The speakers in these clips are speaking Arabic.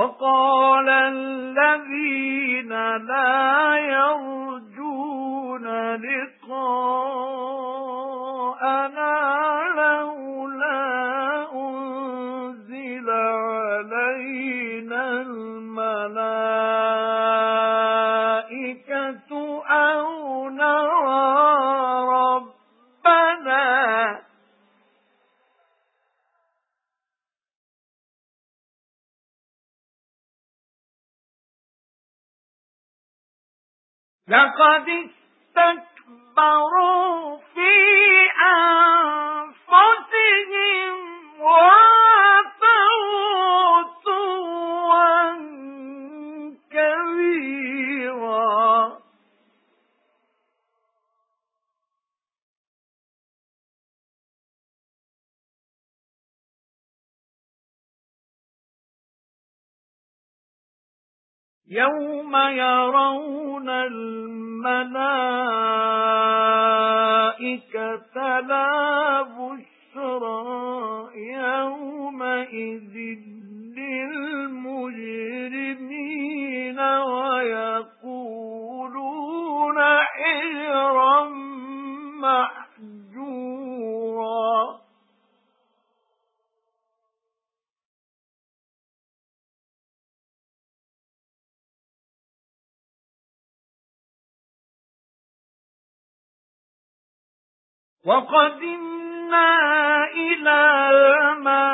وَقَالَ الَّذِينَ لَا يَرْجُونَ لِقَاءَنَا لَوْلَا أُنْزِلَ عَلَيْنَا الْمَلَائِكَةُ لَقَدِ اسْتَكْبَرُوا فِي يَوْمَ يَرَوْنَ الْمَلَائِكَةَ لَا بُشْرَى وَقَدِمْنَا إِلَى مَا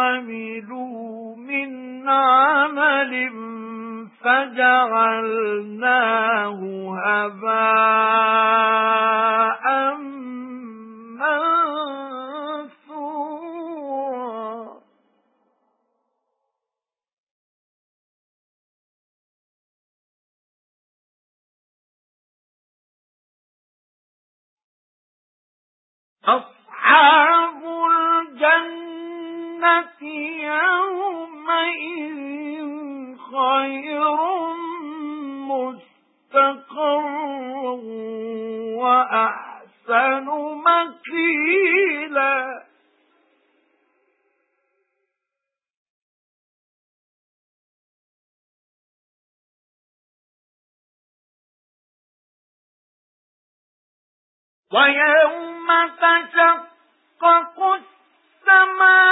عَمِلُوا مِنْ عَمَلٍ فَجَعَلْنَاهُ هَبَاءً. أَصْحَابُ الْجَنَّةِ يَوْمَئِذٍ خَيْرٌ مُسْتَقَرًّا وَأَحْسَنُ مَقِيلًا. وَيَوْمَ تَشَقَّقُ السَّمَاءُ